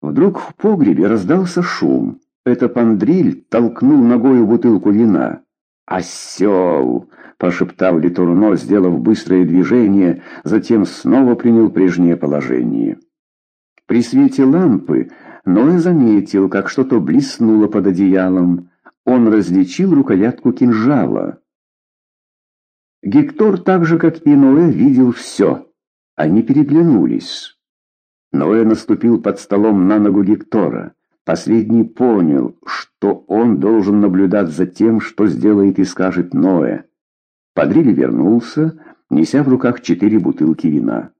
Вдруг в погребе раздался шум. Это Пандриль толкнул ногою бутылку вина. «Осел!» — прошептал Литурно, сделав быстрое движение, затем снова принял прежнее положение. При свете лампы Ноэ заметил, как что-то блеснуло под одеялом. Он различил рукоятку кинжала. Гектор, так же как и Ноэ, видел все. Они переглянулись. Ноэ наступил под столом на ногу Гектора. Последний понял, что он должен наблюдать за тем, что сделает и скажет Ноэ. Подриль вернулся, неся в руках четыре бутылки вина.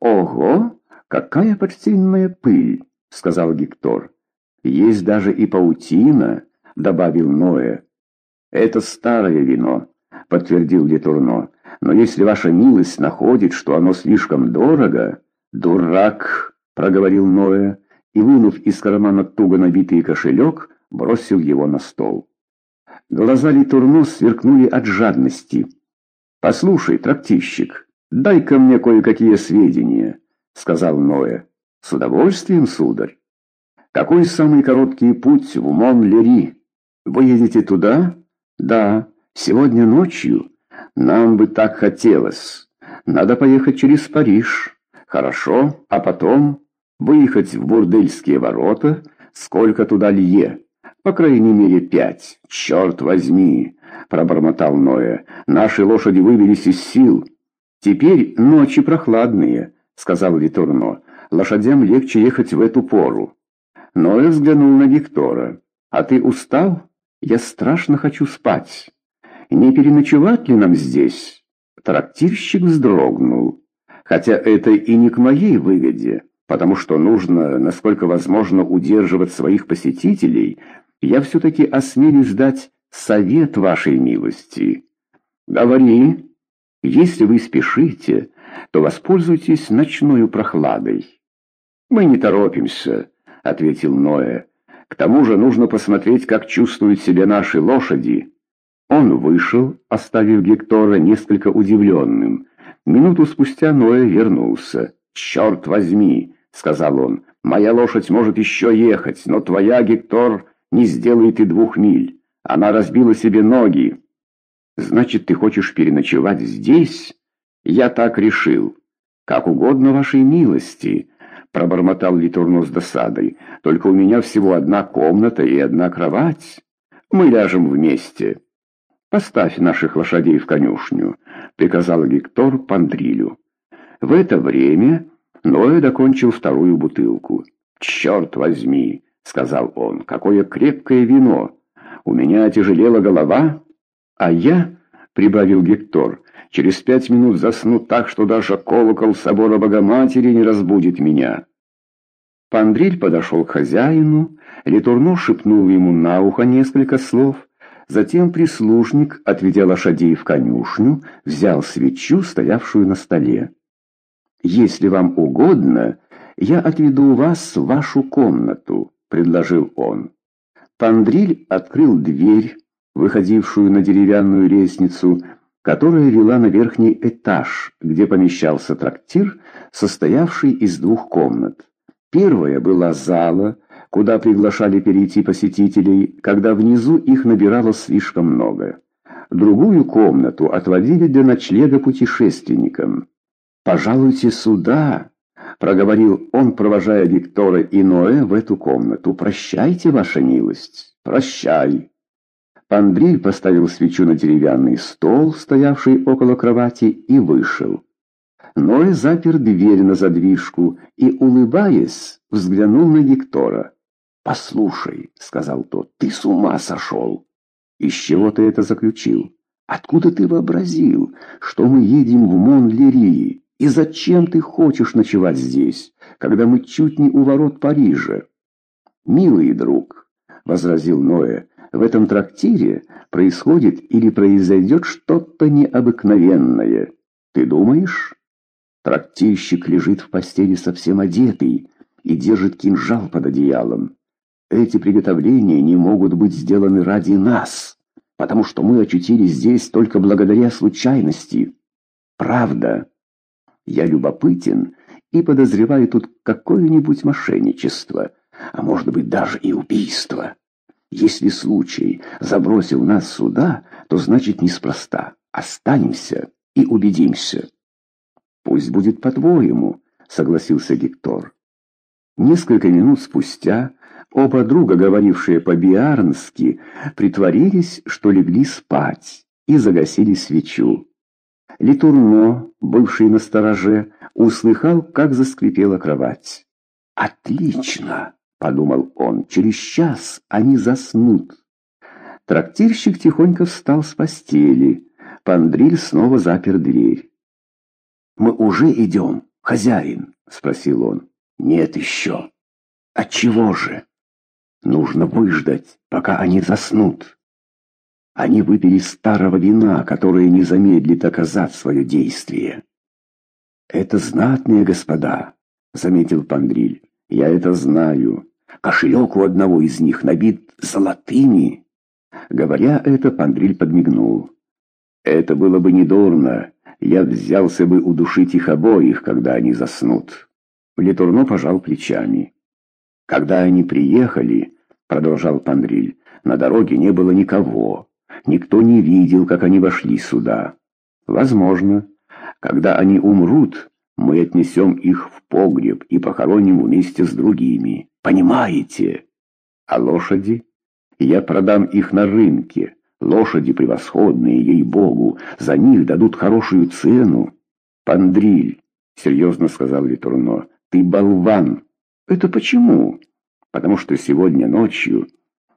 «Ого, какая почтенная пыль!» — сказал Гектор. «Есть даже и паутина», — добавил Ноэ. «Это старое вино», — подтвердил Летурно. «Но если ваша милость находит, что оно слишком дорого...» «Дурак!» — проговорил Ноэ и, вынув из кармана туго набитый кошелек, бросил его на стол. Глаза Литурно сверкнули от жадности. «Послушай, трактищик, дай-ка мне кое-какие сведения», — сказал Ноэ. «С удовольствием, сударь. Какой самый короткий путь в Мон-Лери? Вы едете туда?» «Да, сегодня ночью. Нам бы так хотелось. Надо поехать через Париж. Хорошо, а потом...» Выехать в Бурдельские ворота, сколько туда лье? По крайней мере, пять. Черт возьми, пробормотал Ноя. Наши лошади выбились из сил. Теперь ночи прохладные, сказал Литурно. Лошадям легче ехать в эту пору. Ноя взглянул на Виктора. А ты устал? Я страшно хочу спать. Не переночевать ли нам здесь? Трактирщик вздрогнул. Хотя это и не к моей выгоде потому что нужно, насколько возможно, удерживать своих посетителей, я все-таки осмелюсь дать совет вашей милости. Говори. Если вы спешите, то воспользуйтесь ночной прохладой. Мы не торопимся, — ответил Ноэ. К тому же нужно посмотреть, как чувствуют себя наши лошади. Он вышел, оставив Гектора несколько удивленным. Минуту спустя Ноэ вернулся. «Черт возьми! — сказал он, — «моя лошадь может еще ехать, но твоя, Гектор, не сделает и двух миль. Она разбила себе ноги». «Значит, ты хочешь переночевать здесь?» «Я так решил». «Как угодно вашей милости», — пробормотал Литурно с досадой. «Только у меня всего одна комната и одна кровать. Мы ляжем вместе». «Поставь наших лошадей в конюшню», — приказал Гектор Пандрилю. В это время Ноэ докончил вторую бутылку. «Черт возьми!» — сказал он. «Какое крепкое вино! У меня тяжелела голова, а я...» — прибавил Гектор. «Через пять минут засну так, что даже колокол собора Богоматери не разбудит меня». Пандриль подошел к хозяину, Литурно шепнул ему на ухо несколько слов, затем прислужник, отведя лошадей в конюшню, взял свечу, стоявшую на столе. «Если вам угодно, я отведу вас в вашу комнату», — предложил он. Пандриль открыл дверь, выходившую на деревянную лестницу, которая вела на верхний этаж, где помещался трактир, состоявший из двух комнат. Первая была зала, куда приглашали перейти посетителей, когда внизу их набиралось слишком много. Другую комнату отводили для ночлега путешественникам. «Пожалуйте сюда», — проговорил он, провожая Виктора и Ноэ в эту комнату. «Прощайте, ваша милость, прощай». Пандриль поставил свечу на деревянный стол, стоявший около кровати, и вышел. Ноэ запер дверь на задвижку и, улыбаясь, взглянул на Виктора. «Послушай», — сказал тот, — «ты с ума сошел». «Из чего ты это заключил? Откуда ты вообразил, что мы едем в Монлерии?» И зачем ты хочешь ночевать здесь, когда мы чуть не у ворот Парижа? Милый друг, — возразил Ноэ, — в этом трактире происходит или произойдет что-то необыкновенное. Ты думаешь? Трактирщик лежит в постели совсем одетый и держит кинжал под одеялом. Эти приготовления не могут быть сделаны ради нас, потому что мы очутились здесь только благодаря случайности. Правда. Я любопытен и подозреваю тут какое-нибудь мошенничество. а может быть даже и убийство. Если случай забросил нас сюда, то значит неспроста. Останемся и убедимся. Пусть будет по-твоему, согласился Гектор. Несколько минут спустя оба друга, говорившие по-биарнски, притворились, что легли спать и загасили свечу. Литурно, бывший на стороже, услыхал, как заскрипела кровать. «Отлично!» — подумал он. «Через час они заснут». Трактирщик тихонько встал с постели. Пандриль снова запер дверь. «Мы уже идем, хозяин?» — спросил он. «Нет еще». «Отчего же?» «Нужно выждать, пока они заснут». Они выпили старого вина, которое не замедлит оказать свое действие. «Это знатные господа», — заметил Пандриль. «Я это знаю. Кошелек у одного из них набит золотыми». Говоря это, Пандриль подмигнул. «Это было бы недурно. Я взялся бы удушить их обоих, когда они заснут». Летурно пожал плечами. «Когда они приехали, — продолжал Пандриль, — на дороге не было никого». Никто не видел, как они вошли сюда. Возможно, когда они умрут, мы отнесем их в погреб и похороним вместе с другими. Понимаете? А лошади? Я продам их на рынке. Лошади превосходные, ей-богу, за них дадут хорошую цену. Пандриль, серьезно сказал Витурно, ты болван. Это почему? Потому что сегодня ночью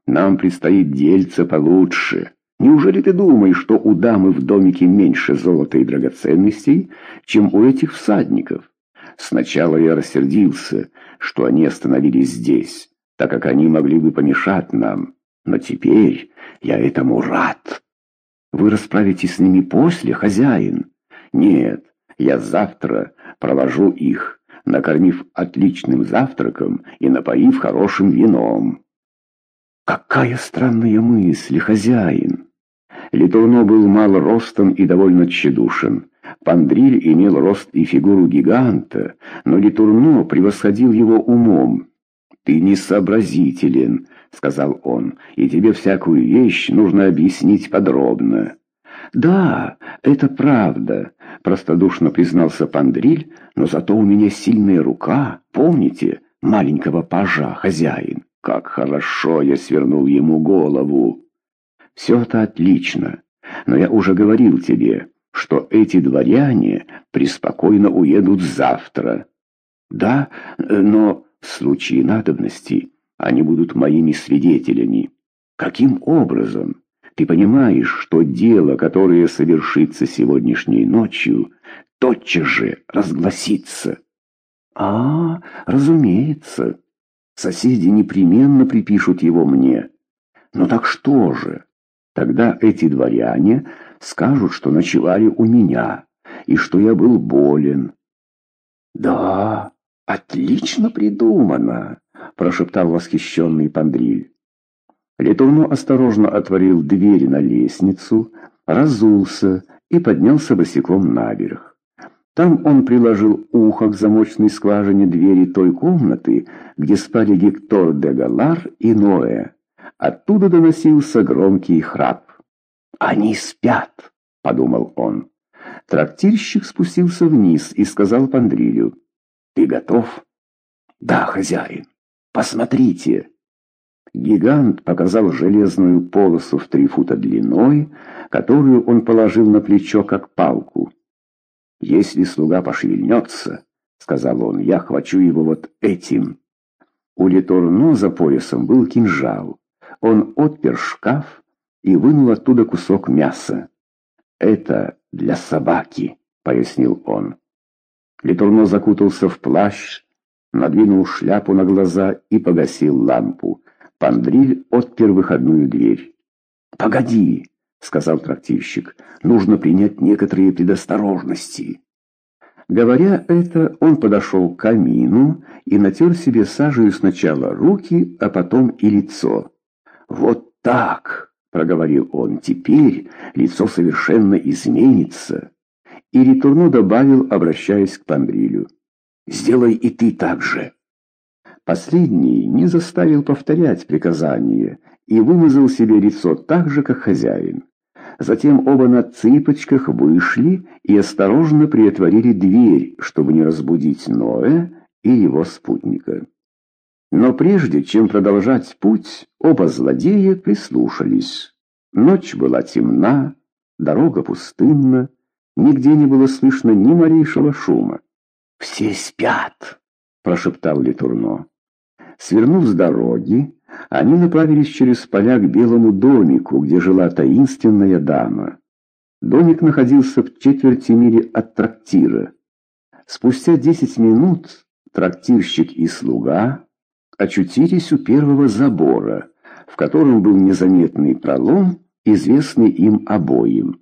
нам предстоит дельце получше. Неужели ты думаешь, что у дамы в домике меньше золота и драгоценностей, чем у этих всадников? Сначала я рассердился, что они остановились здесь, так как они могли бы помешать нам. Но теперь я этому рад. Вы расправитесь с ними после, хозяин? Нет, я завтра провожу их, накормив отличным завтраком и напоив хорошим вином. Какая странная мысль, хозяин! Литурно был мал ростом и довольно тщедушен. Пандриль имел рост и фигуру гиганта, но Литурно превосходил его умом. «Ты несообразителен», — сказал он, — «и тебе всякую вещь нужно объяснить подробно». «Да, это правда», — простодушно признался Пандриль, «но зато у меня сильная рука, помните, маленького пажа, хозяин. Как хорошо я свернул ему голову!» Все это отлично, но я уже говорил тебе, что эти дворяне преспокойно уедут завтра. Да, но в случае надобности они будут моими свидетелями. Каким образом? Ты понимаешь, что дело, которое совершится сегодняшней ночью, тотчас же разгласится? А, разумеется. Соседи непременно припишут его мне. Но так что же? Тогда эти дворяне скажут, что ночевали у меня и что я был болен. «Да, отлично придумано!» — прошептал восхищенный Пандриль. Летуно осторожно отворил дверь на лестницу, разулся и поднялся босиком наверх. Там он приложил ухо к замочной скважине двери той комнаты, где спали Гектор де Галар и Ноэ. Оттуда доносился громкий храп. «Они спят!» — подумал он. Трактирщик спустился вниз и сказал Пандрилю. «Ты готов?» «Да, хозяин. Посмотрите!» Гигант показал железную полосу в три фута длиной, которую он положил на плечо, как палку. «Если слуга пошевельнется, — сказал он, — я хвачу его вот этим». У Литурно за поясом был кинжал. Он отпер шкаф и вынул оттуда кусок мяса. «Это для собаки», — пояснил он. Литурно закутался в плащ, надвинул шляпу на глаза и погасил лампу. Пандриль отпер выходную дверь. «Погоди», — сказал трактирщик, — «нужно принять некоторые предосторожности». Говоря это, он подошел к камину и натер себе сажею сначала руки, а потом и лицо. «Вот так!» — проговорил он. «Теперь лицо совершенно изменится». И Ритурно добавил, обращаясь к Пандрилю. «Сделай и ты так же». Последний не заставил повторять приказание и вымазал себе лицо так же, как хозяин. Затем оба на цыпочках вышли и осторожно приотворили дверь, чтобы не разбудить Ноэ и его спутника. Но прежде чем продолжать путь, оба злодея прислушались. Ночь была темна, дорога пустынна, нигде не было слышно ни малейшего шума. «Все спят!» — прошептал Литурно. Свернув с дороги, они направились через поля к белому домику, где жила таинственная дама. Домик находился в четверти мили от трактира. Спустя десять минут трактирщик и слуга очутились у первого забора, в котором был незаметный пролом, известный им обоим.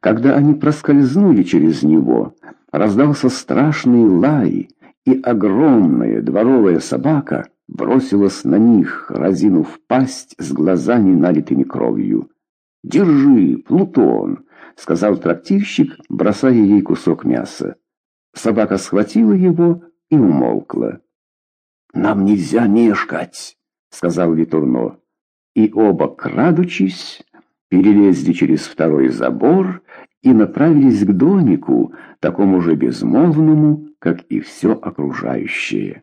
Когда они проскользнули через него, раздался страшный лай, и огромная дворовая собака бросилась на них, разинув пасть с глазами, налитыми кровью. «Держи, Плутон!» — сказал трактирщик, бросая ей кусок мяса. Собака схватила его и умолкла. «Нам нельзя мешкать», — сказал Витурно. И оба, крадучись, перелезли через второй забор и направились к домику, такому же безмолвному, как и все окружающее.